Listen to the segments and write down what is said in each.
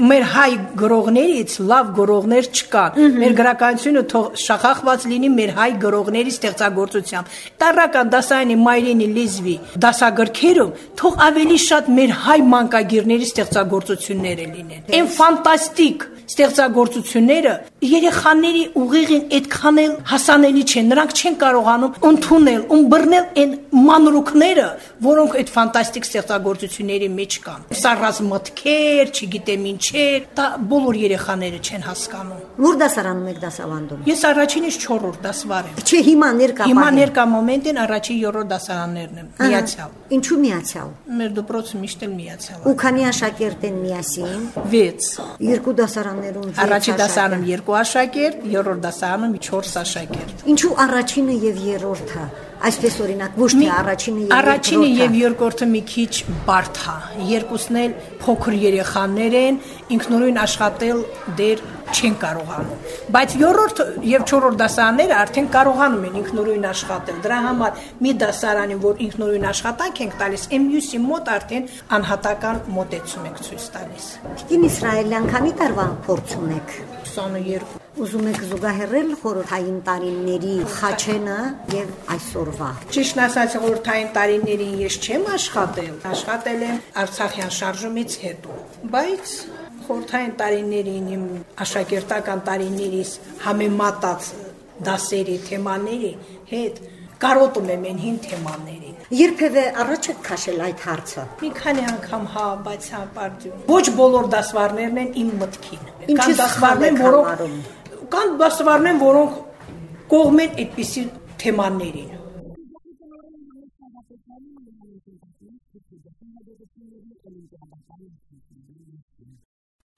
մեր հայ գրողներից լավ գրողներ չկան։ Մեր գրականությունը շախախված լինի մեր հայ գրողների ստեղծագործությամբ։ Տարրական դասայանի Մայրինի Լիզվի դասագրքերում թող ավելի շատ մեր հայ մանկագիրների ստեղծագործությունները լինեն։ Այն ֆանտաստիկ ստեղծագործությունները երեխաների ուղիղին այդքան էլ հասանելի չեն։ Նրանք չեն կարողանում ընդունել, ըմբռնել այն մանրուքները, որոնք այդ ֆանտաստիկ ստեղծագործությունների մեջ կան։ Սառած մտքեր, չգիտեմ ինչեր, դա բոլոր երեխաները չեն հասկանում։ Որ դասարանում եք դասավանդում։ Ես առաջինից 4-րդ դասվար եմ։ Չէ, հիմա ներկա։ Հիմա ներկա մոմենտին առաջին 7-րդ դասարաններն եմ միացյալ։ Ինչու միացյալ։ Մեր դպրոցը միշտ էլ միացյալ։ Ու քանի աշակերտ են միասին։ 6։ Երկու դասարաններում Առաջին դասարանում 2 աշակերտ, 7-րդ դասարանում 4 աշակերտ։ Ինչու առաջինը եւ երրորդը Այսպես օրինակ ոչ թե առաջինը եւ առաջինը եւ երկրորդը մի քիչ բարդ է։ Երկուսն էլ փոքր երեխաներ են, ինքնուրույն աշխատել դեր չեն կարողանում։ Բայց երրորդ եւ չորրորդ դասարանները արդեն կարողանում են ինքնուրույն աշխատել։ Դրա համար մի դասարանին, որ ինքնուրույն աշխատանք ենք տալիս, MUC-ի մոտ արդեն անհատական մոտեցում ենք ցույց տալիս։ Տիկին Իսրայելյան քանի տարվա փորձ ունեք։ 22 Ուզում եք զուգահեռել խորհրդային տարիների խաչենը եւ այսօրվա։ Ճիշտ ասած, խորհրդային տարիներին ես չեմ աշխատել, աշխատել եմ Արցախյան շարժումից հետո, բայց խորհրդային տարիներին իմ աշակերտական տարիներիս համեմատած դասերի թեմաների հետ կարոտում եմ այն հին թեմաներին։ Երբևէ առաջ եք քաշել այդ հարցը։ Մի քանի անգամ հա, բայց հա պարտիում։ Ոչ բոլոր դասվարներն են իմ մտքին։ Կան դասվարներ, որոնք կան դասվարներ, որոնք կողմ են այդպիսի թեմաներին։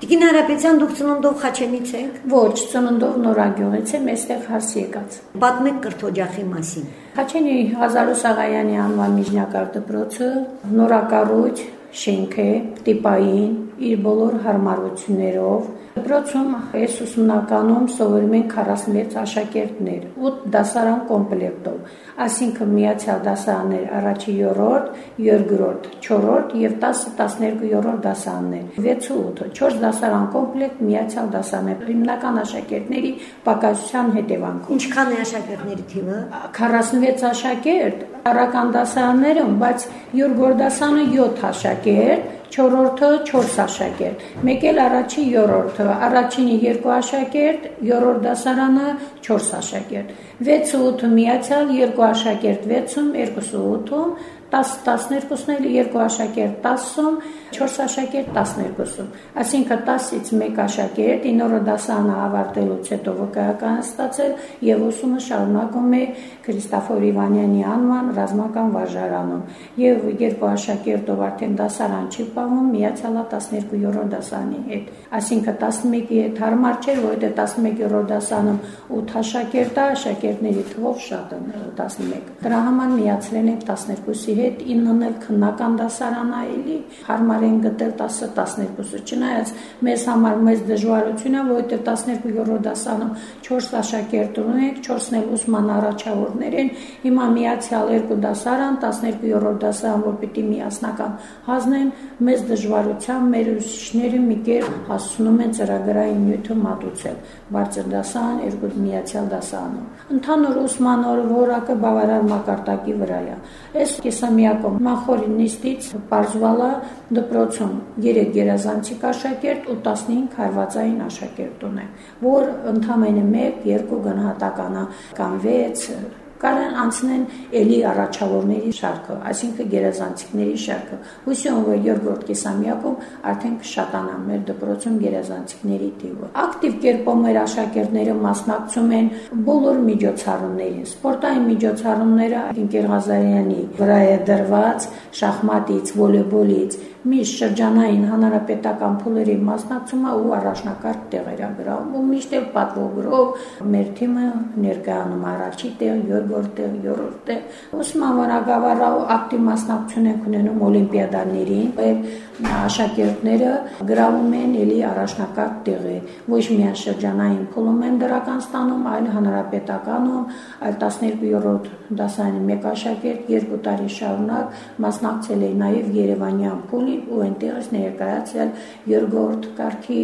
Տիկին Հարապետյան դուք ծննդով Խաչենից եք։ Ոչ, ծննդով Նորագյուղից եմ, այստեղ հարս եկած։ Պատմեք կրթօջախի մասին։ Խաչենի Հազարոս Աղայանի անվան միջնակարգ դպրոցը նորակառույց շենք է, տիպային, իր բոլոր հարմարություններով, Դպրոցում այս ուսումնականում սովորում են 46 աշակերտներ 8 դասարան կոմպլեկտով, այսինքն միացյալ դասարաններ առաջի 7-րդ, 2-րդ, 4-րդ եւ 10-12-րդ դասարաններ։ 6 ու 8, 4 դասարան կոմպլեկտ միացյալ դասարաններ։ Հիմնական աշակերտների պակասության հետևանքով։ Ինչքան է աշակերտների թիվը։ 46 աշակերտ առական դասարաններում, բայց Յուրգորդասանը 7 աշակերտ, 4-րդը 4 աշակերտ, մեկ էլ առաջի 7-րդը, առաջինի 2 աշակերտ, 7-րդ դասարանը 4 աշակերտ, 6-8-ը միացյալ 2 աշակերտ 6-ում, 2-8-ում, 10-12-ն էլ 2 աշակերտ 10-ում, 4 աշակերտ 12-ում։ Այսինքն 10-ից 1 աշակերտ 9-րդ դասանը ավարտելուց հետո վկայական ստացել եւ ուսումը շարունակում է Քրիստոֆոր Իվանյանի անվան ռազմական վարժարանում եւ երկու աշակերտով արդեն դասարան չի պահում միացյալա 12-րդ դասանի հետ։ Այսինքն 11-ի հետ հարմար չէր, որովհետեւ 11-րդ դասանում 8 աշակերտ է, աշակերտ աշակերտների թվով շատ են 11։ Դրա համար միացրել ենք 12-ի հետ 9-ն էլ քննական դասարան այլի հարմար են գտել 10-12-ը։ Չնայած մեզ համար մեծ դժվարություն է, որովհետև 12-րդ դասանում 4 աշակերտ ունենք, 4-ն էլ ուսման առաջավորներ են։ Հիմա միացյալ երկու դասարան, 12-րդ դասարան, որ պիտի միասնական հանձնեն, մեծ դժվարությամբ մեր ուսուցիչները մի կերպ հասցնում են ծրագրային նյութը մատուցել բարձր դասարան, երկու միացյալ դասարանում։ Ընդհանուր ուսման որակը բավարար մակարդակի վրա է։ Այս կեսամյակում մախորի նիստից բարձվալա դպրոցում 3 գերազանցիկ աշակերտ ու 15 հարվածային աշակերտ ունենք, որ ընդամենը 1, 2 գնահատականը կամ 6 կարան անցնեն էլի առաջավորների շարքը, այսինքն գերազանցիկների շարքը։ Հույսում որ երկրորդ կեսամյակում արդեն կշատանա մեր դպրոցում գերազանցիկների թիվը։ Ակտիվ կերպով մեր աշակերտները մասնակցում են բոլոր միջոցառումներին։ Սպորտային միջոցառումները Ինկեր Ղազարյանի վրա է դրված շախմատից, վոլեյբոլից, միշտ շրջանային հանրապետական փուլերի մասնակցումը ու առաջնակարգ տեղեր գրավում ու միշտ էլ պատվոգրով մեր թիմը ներկայանում առաջի տեղ, երկրորդ տեղ, երրորդ տեղ։ Ուսման վարագավառը ակտիվ մասնակցություն են ունենում օլիմպիադաներին, եւ աշակերտները գրավում են ելի առաջնակարգ տեղեր։ Ոչ միայն շրջանային փուլում են դրական ստանում, այլ հանրապետականում, այլ 12-րդ դասարանի մեկ աշակերտ երկու տարի շարունակ մասնակցել է նաև Երևանյան փուլ ունի ու այնտեղից ներկայացել երկրորդ կարգի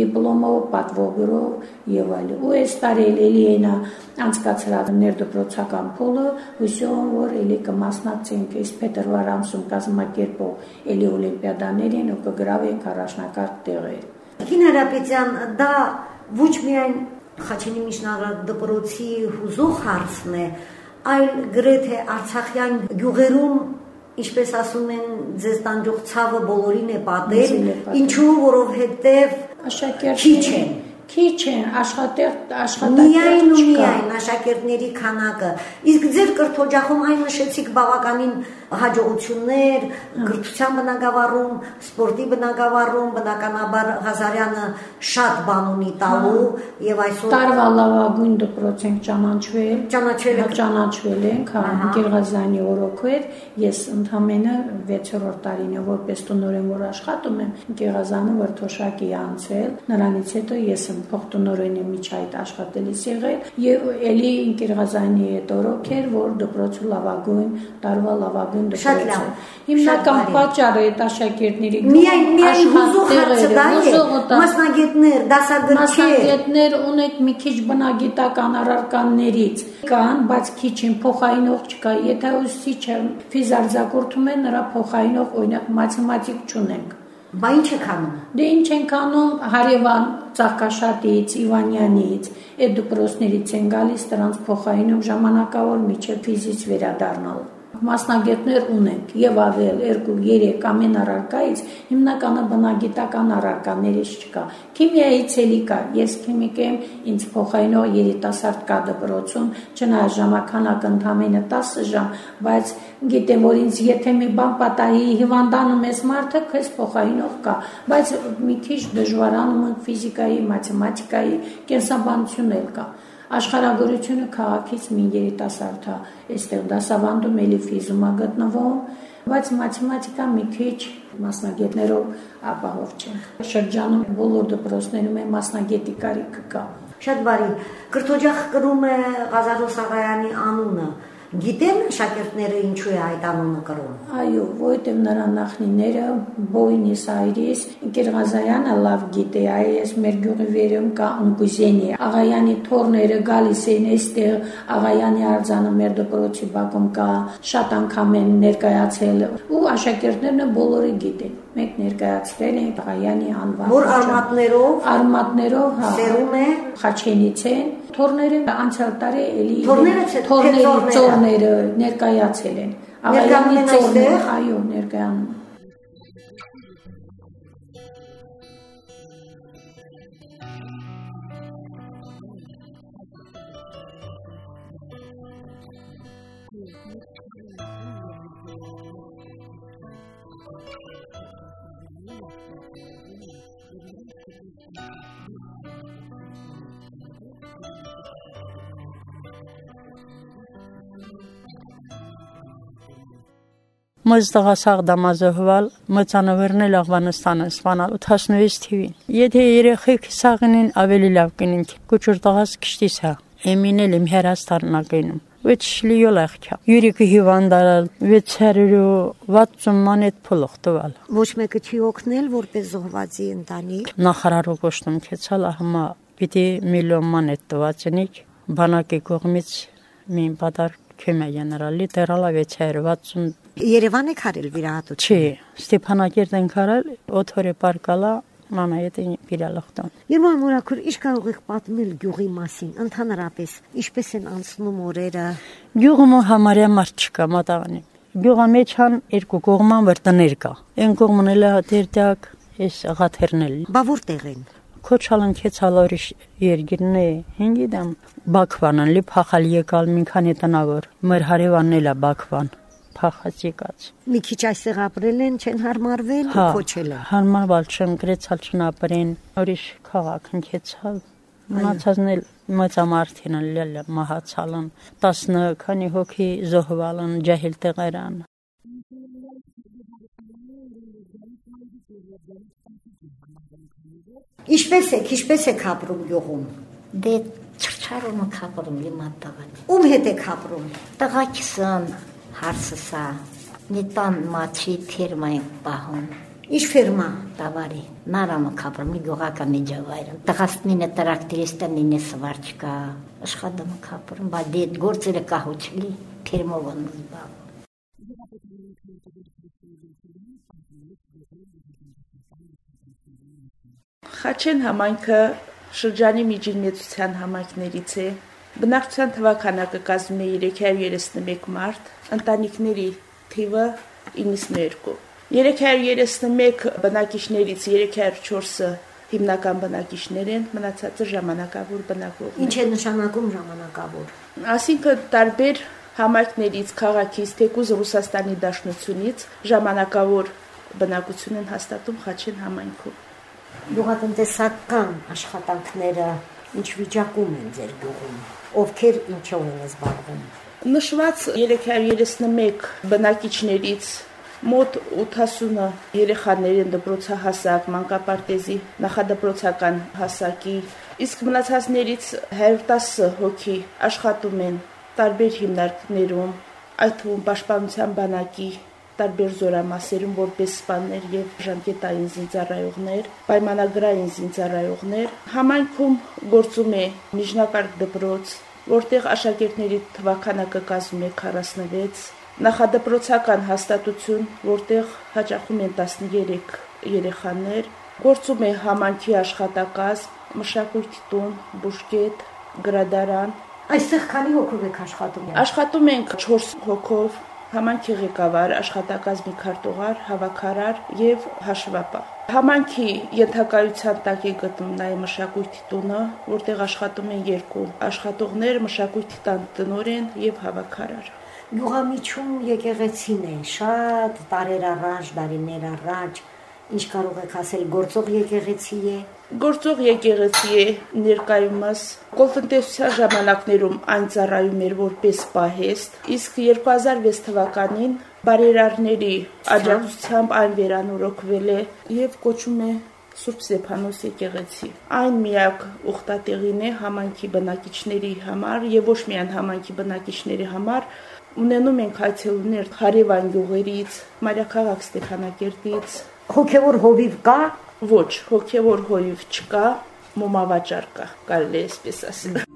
դիպլոմով, պատվոգրով եւ այլն։ Ու այս տարի էլի այնա անցկացրած ներդպրոցական փուլը, հույսում որ էլի կմասնակցենք այս փետրվար ամսում կազմակերպող էլի օլիմպիադաներին ու կգրավենք առաջնակարգ տեղեր։ Կին Հարապետյան, դա ոչ միայն Խաչենի միջնագռ դպրոցի հուզող հարցն է, այլ գրեթե Արցախյան գյուղերում ինչպես ասում են, ձեզ տանջող ցավը բոլորին է պատել, ինչու որովհետև աշակերտները քիչ են քիչ են աշխատել աշխատակից միայն ու միայն աշակերտների քանակը իսկ ձեր կրթօջախում այն նշեցիք բավականին հաջողություններ գրթության բնագավառում, սպորտի բնագավառում, բնականաբար Ղազարյանը շատ բան ունի տալու եւ այսօր տարվա լավագույն դպրոց ենք ճանաչվել, ճանաչվել եք ճանաչվել ենք, հա, Գերղազյանի օրոքեր, ես ընդամենը 6-րդ տարին եմ որպես տնօրեն որ աշխատում եմ, Գերղազյանը վրթոշակի անցել, նրանից հետո ես եմ փոխտնօրենի միջայդ աշխատելիս եղել եւ ելի Գերղազյանի հետ օրոքեր, որ դպրոցու լավագույն տարվա լավագույն շատ լավ։ Հիմնական պատճառը այդ աշակերտների միայն միայն հուզող հարցը Մասնագետներ, դասագրքեր, մասնագետներ ունեք մի քիչ բնագիտական առարկաներից կան, բայց քիչ են փոխայինող չկա։ Եթե ուսուցիչը ֆիզարձակուրդում է, նրա փոխայինող օրինակ մաթեմատիկ չունենք։ Բա ինչ եք անում։ Դե ինչ ենք անում Հարևան Ծաղկաշատից, Իվանյանից, այդ դպրոցներից են գալիս դրանց փոխայինում ժամանակավոր միջև ֆիզից վերադառնալ մասնագետներ ունենք եւ ավել 2-3 ամեն առարկայից հիմնականը բնագիտական առարկաներից չկա քիմիայից էլի կա ես քիմիկ եմ ինձ փոխայինող երիտասարդ կա դպրոցում չնայած ժամանականակը ընդամենը 10 ժամ բայց գիտեմ որ ինձ եթե մի բան պատահի հիվանդանում ես մարդը քեզ փոխայինող կա բայց մի քիչ դժվարանում են ֆիզիկայի մաթեմատիկայի կենսաբանություն էլ կա Աշխարհագրությունը քաղաքից մի երիտասարդ է, այստեղ դասավանդում էլի ֆիզումա գտնվում, բայց մաթեմատիկա մի քիչ մասնագետներով ապահով չենք։ Շրջանում բոլոր դպրոցներում է մասնագետի կարիքը կա։ Շատ բարի։ Կրթօջախ կրում է Ղազարո Սաղայանի անունը։ Գիտեն շակերտները ինչու է այդ անունը կրում։ Այո, որովհետև նրա նախնիները Բոյնիս Այրիս, Գերղազարյանը լավ գիտե, այս մեր գյուղի վերում կա Անկուզենի։ Աղայանի թորները գալիս են այստեղ, Աղայանի արձանը մեր դպրոցի բակում կա, շատ անգամ են ներկայացել ու աշակերտներն բոլորը գիտեն։ Մենք ներկայացրել ենք Աղայանի անվան։ Որ արմատներով, արմատներով, հա, սերում է Խաչենից են թորները անցյալ տարի էլի թորները թորների ծորները ներկայացել են աղայանի ծորները այո ներկայանում Մզ տղասաղ դամազոհվալ մծանավերնել Աղվանստանը սպանալ 86 թիվին։ Եթե երեխեք սաղինին ավելի լավ կնին, կուչուր տղաս քշտի սա։ Էմինել իմ հերաստարնակենում։ Վեց շլիոլախչա։ Յուրիկը հիվանդալ 660 մանետ փոլող տվալ։ Ոչ մեկը չի օգնել որպես զոհվածի ընտանիք։ Նախարարը կոստում քեցալ ահմա պիտի միլիոն մանետ տվածնիկ բանակի կողմից մին պատար քեմա գեներալի տերալա 660 Երևան եք հարել վիրահատություն։ Չի, Ստեփանակերտեն կարալ օթորե պարկալա Մանայետ իրալախտան։ Երբ ամորակուր իշ կարող եք պատմել գյուղի մասին, ընդհանրապես ինչպես են անցնում օրերը։ Գյուղում համարյա մարդ չկա մատաղանի։ Գյուղա մեջ հան երկու կողման վրտներ կա։ Այն կողմն էլ դերտակ էս ղաթերնել։ Բա որտեղ են։ Քոչալն քեցալորիշ երգիրն է։ Հինգիդամ Բաքվանն լի փախալ եկալ մին քանի տնավոր։ Մեր հարևանն էլա Բաքվան փախած եկած։ Մի քիչ այստեղ ապրել են, չեն հարմարվել հա, ու քոչել են։ Հարմարվալ չեմ գրեցալ չնապրեն, ուրիշ քաղաք ընկեցալ։ Մնացածն էլ մեծամարտին լել մահացալն 10 քանի հոգի զոհվալն ջահիլ տեղերան։ Ինչպես եք, ինչպես եք ապրում գյուղում։ Դե չրչարումը կապրում լիմատ տղան։ Ում հետ եք ապրում։ Տղակիսն հարսսա նիտան մաչի թիրմային պահում Ինչ ֆիրմա։ տավարի նարամը կապրում գյուղական միջավայրը տղաստնինը տրակտորիստանինը սվարչկա աշխատում կապրում բա դե գործերը կահուչլի թիրմովն զբաղ Խաչեն համայնքը շրջանի միջինմեցության համայնքներից է։ Բնակչության թվականակը կազմում է 331 մարդ, ընտանիքների թիվը 92։ 331 բնակիչներից 304-ը հիմնական բնակիչներ են, մնացածը ժամանակավոր բնակվողներ։ Ինչ է նշանակում ժամանակավոր։ Այսինքն տարբեր համայնքներից քաղաքից թեկուզ Ռուսաստանի Դաշնությունից ժամանակավոր բնակություն են հաստատում Խաչեն համայնքում։ Գյուղատնտեսական աշխատանքները ինչ վիճակում են ձեր գյուղում։ Ովքեր ինչով են զբաղվում։ Նշված 331 բնակիչներից մոտ 80-ը երեխաներ են դպրոցահասակ, մանկապարտեզի նախադպրոցական հասակի, իսկ մնացածներից 110 հոգի աշխատում են տարբեր հիմնարկներում, այդ թվում պաշտպանության բանակի տարբեր զորամասերում որպես սպաներ եւ ժամկետային զինծառայողներ, պայմանագրային զինծառայողներ։ Համայնքում գործում է միջնակարգ դպրոց, որտեղ աշակերտների թվականակը կազմում է 46, նախադպրոցական հաստատություն, որտեղ հաճախում են 13 երեխաներ, գործում է համանքի աշխատակազմ, մշակույթի տուն, բուժկետ, գրադարան։ Այստեղ քանի հոգով եք աշխատում։ Աշխատում ենք 4 հոգով, համանքի ղեկավար, աշխատակազմի քարտուղար, հավաքարար եւ հաշվապահ։ Համանքի ենթակայության տակ է գտնում նաև մշակույթի տունը, որտեղ աշխատում են երկու աշխատողներ, մշակույթի տան տնօրեն եւ հավաքարար։ Գյուղամիջում եկեղեցին է, շատ տարեր առաջ, դարիներ առաջ, ինչ կարող եք ասել, գործող եկեղեցի է։ Գործող եկեղեցի է ներկայումս կոլտնտեսության ժամանակներում այն ծառայում էր որպես պահեստ, իսկ 2006 թվականին բարերարների աջակցությամբ այն վերանորոգվել է եւ կոչում է Սուրբ Ստեփանոս եկեղեցի։ Այն միակ ուխտատեղին է համանքի բնակիչների համար եւ ոչ միայն համանքի բնակիչների համար, ունենում ենք այցելուներ Խարիվան գյուղերից, Մարիաքաղաք Ստեփանակերտից, Հոգևոր հովիվ կա, ոչ հոգևոր հոյիվ չկա, մոմավաճառ կա, կարելի է այսպես ասել։